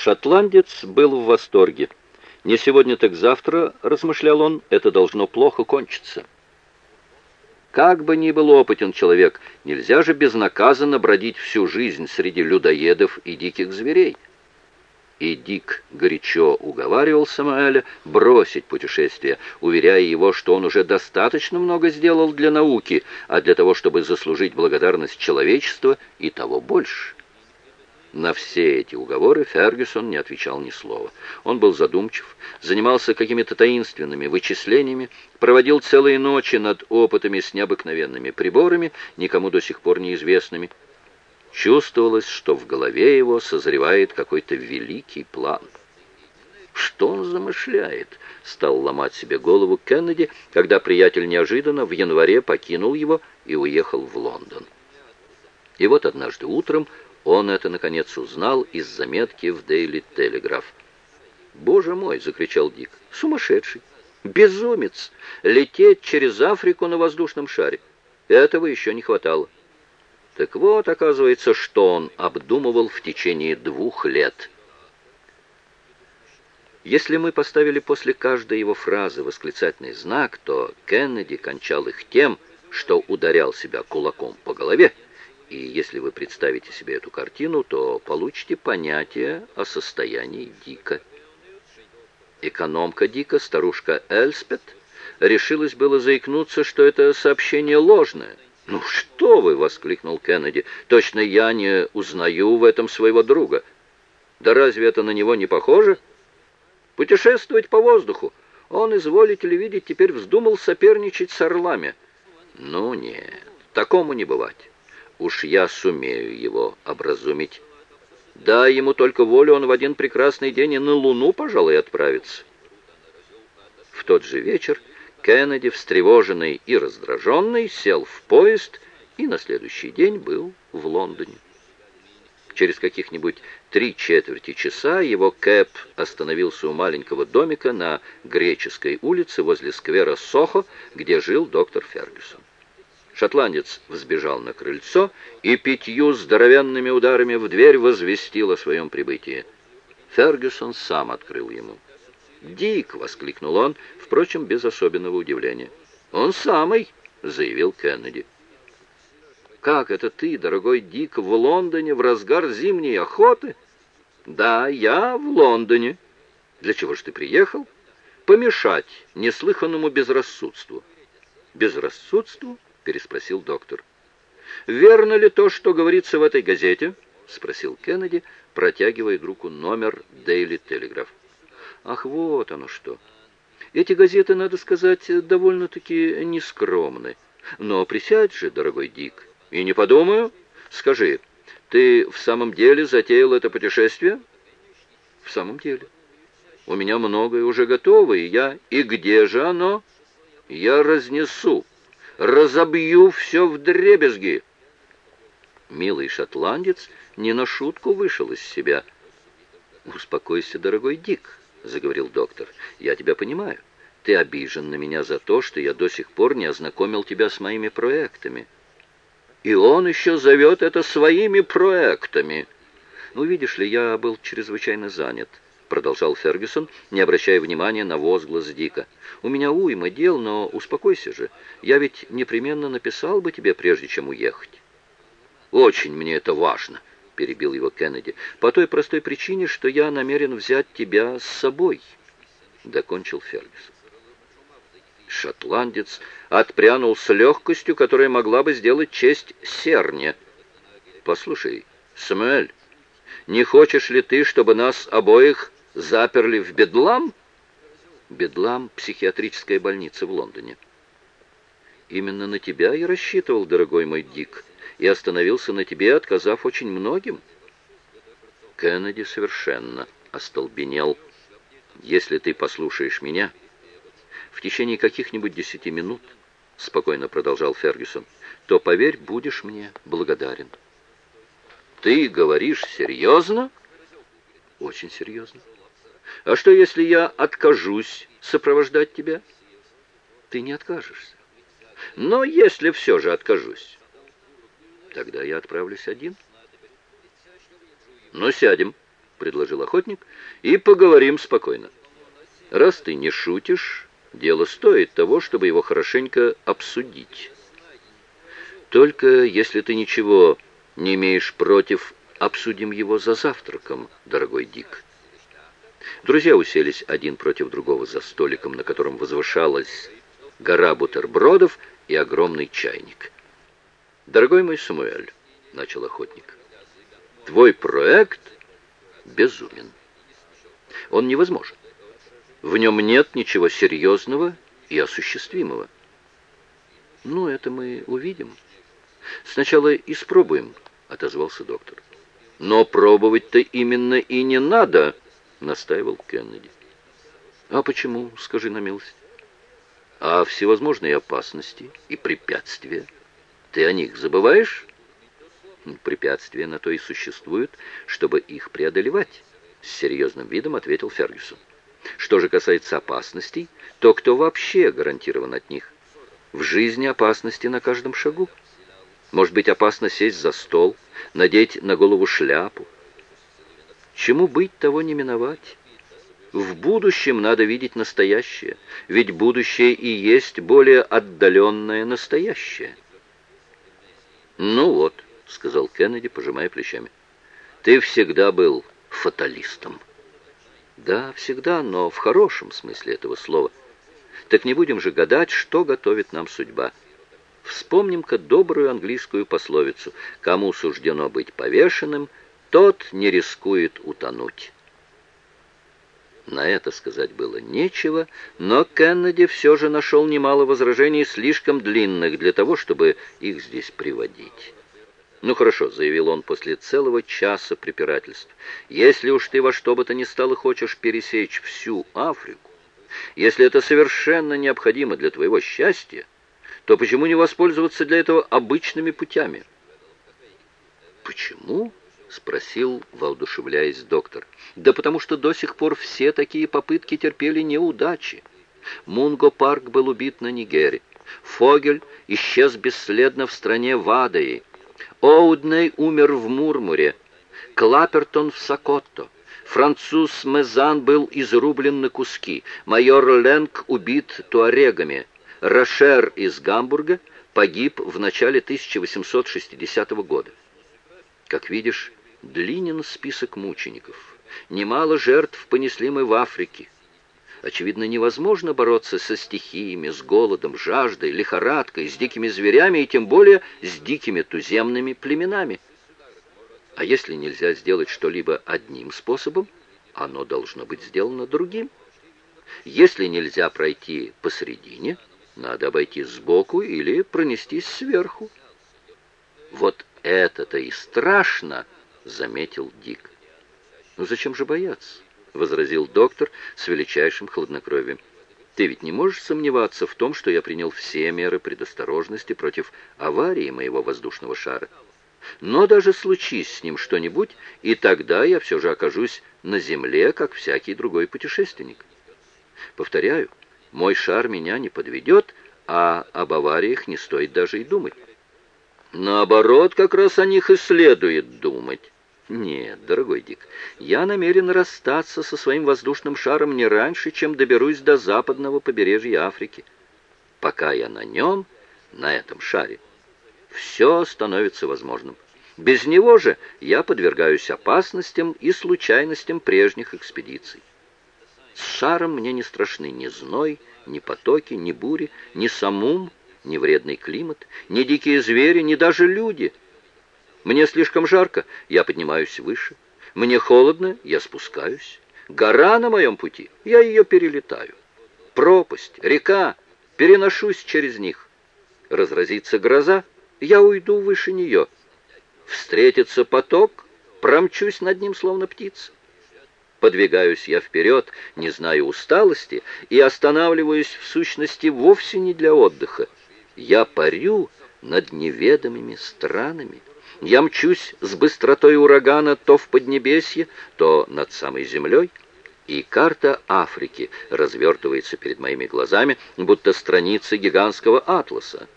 Шотландец был в восторге. «Не сегодня, так завтра, — размышлял он, — это должно плохо кончиться». Как бы ни был опытен человек, нельзя же безнаказанно бродить всю жизнь среди людоедов и диких зверей. И Дик горячо уговаривал Самуэля бросить путешествие, уверяя его, что он уже достаточно много сделал для науки, а для того, чтобы заслужить благодарность человечества, и того больше. На все эти уговоры Фергюсон не отвечал ни слова. Он был задумчив, занимался какими-то таинственными вычислениями, проводил целые ночи над опытами с необыкновенными приборами, никому до сих пор неизвестными. Чувствовалось, что в голове его созревает какой-то великий план. Что он замышляет? Стал ломать себе голову Кеннеди, когда приятель неожиданно в январе покинул его и уехал в Лондон. И вот однажды утром он это, наконец, узнал из заметки в Дейли Телеграф. «Боже мой!» — закричал Дик. «Сумасшедший! Безумец! Лететь через Африку на воздушном шаре! Этого еще не хватало!» Так вот, оказывается, что он обдумывал в течение двух лет. Если мы поставили после каждой его фразы восклицательный знак, то Кеннеди кончал их тем, что ударял себя кулаком по голове, и если вы представите себе эту картину, то получите понятие о состоянии Дика. Экономка Дика, старушка Эльспет, решилась было заикнуться, что это сообщение ложное. «Ну что вы!» — воскликнул Кеннеди. «Точно я не узнаю в этом своего друга. Да разве это на него не похоже? Путешествовать по воздуху. Он, изволите ли видеть, теперь вздумал соперничать с орлами. Ну нет, такому не бывать». Уж я сумею его образумить. Да, ему только волю, он в один прекрасный день и на Луну, пожалуй, отправится. В тот же вечер Кеннеди, встревоженный и раздраженный, сел в поезд и на следующий день был в Лондоне. Через каких-нибудь три четверти часа его кэп остановился у маленького домика на Греческой улице возле сквера Сохо, где жил доктор Фергюсон. Шотландец взбежал на крыльцо и пятью здоровенными ударами в дверь возвестил о своем прибытии. Фергюсон сам открыл ему. «Дик!» — воскликнул он, впрочем, без особенного удивления. «Он самый!» — заявил Кеннеди. «Как это ты, дорогой Дик, в Лондоне в разгар зимней охоты?» «Да, я в Лондоне. Для чего же ты приехал?» «Помешать неслыханному безрассудству». «Безрассудству?» Переспросил доктор. «Верно ли то, что говорится в этой газете?» — спросил Кеннеди, протягивая руку номер Daily Telegraph. «Ах, вот оно что! Эти газеты, надо сказать, довольно-таки нескромны. Но присядь же, дорогой Дик, и не подумаю. Скажи, ты в самом деле затеял это путешествие?» «В самом деле. У меня многое уже готово, и я... И где же оно?» «Я разнесу разобью все в дребезги!» Милый шотландец не на шутку вышел из себя. «Успокойся, дорогой Дик», — заговорил доктор. «Я тебя понимаю. Ты обижен на меня за то, что я до сих пор не ознакомил тебя с моими проектами». «И он еще зовет это своими проектами!» «Ну, видишь ли, я был чрезвычайно занят». — продолжал Фергюсон, не обращая внимания на возглас Дика. «У меня уйма дел, но успокойся же. Я ведь непременно написал бы тебе, прежде чем уехать». «Очень мне это важно», — перебил его Кеннеди, «по той простой причине, что я намерен взять тебя с собой», — докончил Фергюсон. Шотландец отпрянул с легкостью, которая могла бы сделать честь Серне. «Послушай, Самуэль, не хочешь ли ты, чтобы нас обоих заперли в Бедлам? Бедлам — психиатрическая больница в Лондоне. Именно на тебя я рассчитывал, дорогой мой Дик, и остановился на тебе, отказав очень многим. Кеннеди совершенно остолбенел. Если ты послушаешь меня, в течение каких-нибудь десяти минут, спокойно продолжал Фергюсон, то, поверь, будешь мне благодарен. Ты говоришь серьезно? Очень серьезно. А что, если я откажусь сопровождать тебя? Ты не откажешься. Но если все же откажусь, тогда я отправлюсь один. Ну, сядем. — предложил охотник, — «и поговорим спокойно. Раз ты не шутишь, дело стоит того, чтобы его хорошенько обсудить. Только если ты ничего не имеешь против, обсудим его за завтраком, дорогой Дик». Друзья уселись один против другого за столиком, на котором возвышалась гора бутербродов и огромный чайник. «Дорогой мой Самуэль», — начал охотник, — «твой проект безумен. Он невозможен. В нем нет ничего серьезного и осуществимого. Ну, это мы увидим. Сначала испробуем, отозвался доктор. Но пробовать-то именно и не надо, настаивал Кеннеди. А почему, скажи на милость? А всевозможные опасности и препятствия. Ты о них забываешь? Препятствия на то и существуют, чтобы их преодолевать, с серьезным видом ответил Фергюсон. Что же касается опасностей, то кто вообще гарантирован от них? В жизни опасности на каждом шагу. Может быть, опасно сесть за стол, надеть на голову шляпу. Чему быть, того не миновать. В будущем надо видеть настоящее, ведь будущее и есть более отдаленное настоящее. Ну вот, — сказал Кеннеди, пожимая плечами. «Ты всегда был фаталистом». «Да, всегда, но в хорошем смысле этого слова. Так не будем же гадать, что готовит нам судьба. Вспомним-ка добрую английскую пословицу «Кому суждено быть повешенным, тот не рискует утонуть». На это сказать было нечего, но Кеннеди все же нашел немало возражений, слишком длинных для того, чтобы их здесь приводить. «Ну хорошо», — заявил он после целого часа препирательств, «если уж ты во что бы то ни стало хочешь пересечь всю Африку, если это совершенно необходимо для твоего счастья, то почему не воспользоваться для этого обычными путями?» «Почему?» — спросил, воодушевляясь доктор. «Да потому что до сих пор все такие попытки терпели неудачи. Мунго Парк был убит на Нигере. Фогель исчез бесследно в стране Вадаи. Оудней умер в Мурмуре, Клапертон в Сокотто. Француз Мезан был изрублен на куски, майор Ленг убит туарегами, Рошер из Гамбурга погиб в начале 1860 года. Как видишь, длинен список мучеников. Немало жертв понесли мы в Африке. Очевидно, невозможно бороться со стихиями, с голодом, жаждой, лихорадкой, с дикими зверями и тем более с дикими туземными племенами. А если нельзя сделать что-либо одним способом, оно должно быть сделано другим. Если нельзя пройти посередине, надо обойти сбоку или пронестись сверху. Вот это-то и страшно, заметил Дик. Ну зачем же бояться? — возразил доктор с величайшим хладнокровием. «Ты ведь не можешь сомневаться в том, что я принял все меры предосторожности против аварии моего воздушного шара. Но даже случись с ним что-нибудь, и тогда я все же окажусь на земле, как всякий другой путешественник. Повторяю, мой шар меня не подведет, а об авариях не стоит даже и думать. Наоборот, как раз о них и следует думать». Нет, дорогой Дик, я намерен расстаться со своим воздушным шаром не раньше, чем доберусь до западного побережья Африки. Пока я на нем, на этом шаре, все становится возможным. Без него же я подвергаюсь опасностям и случайностям прежних экспедиций. С шаром мне не страшны ни зной, ни потоки, ни бури, ни самум, ни вредный климат, ни дикие звери, ни даже люди — мне слишком жарко, я поднимаюсь выше. Мне холодно, я спускаюсь. Гора на моем пути, я ее перелетаю. Пропасть, река, переношусь через них. Разразится гроза, я уйду выше нее. Встретится поток, промчусь над ним, словно птица. Подвигаюсь я вперед, не знаю усталости, и останавливаюсь в сущности вовсе не для отдыха. Я парю над неведомыми странами. Я мчусь с быстротой урагана то в Поднебесье, то над самой землей, и карта Африки развертывается перед моими глазами, будто страницы гигантского атласа.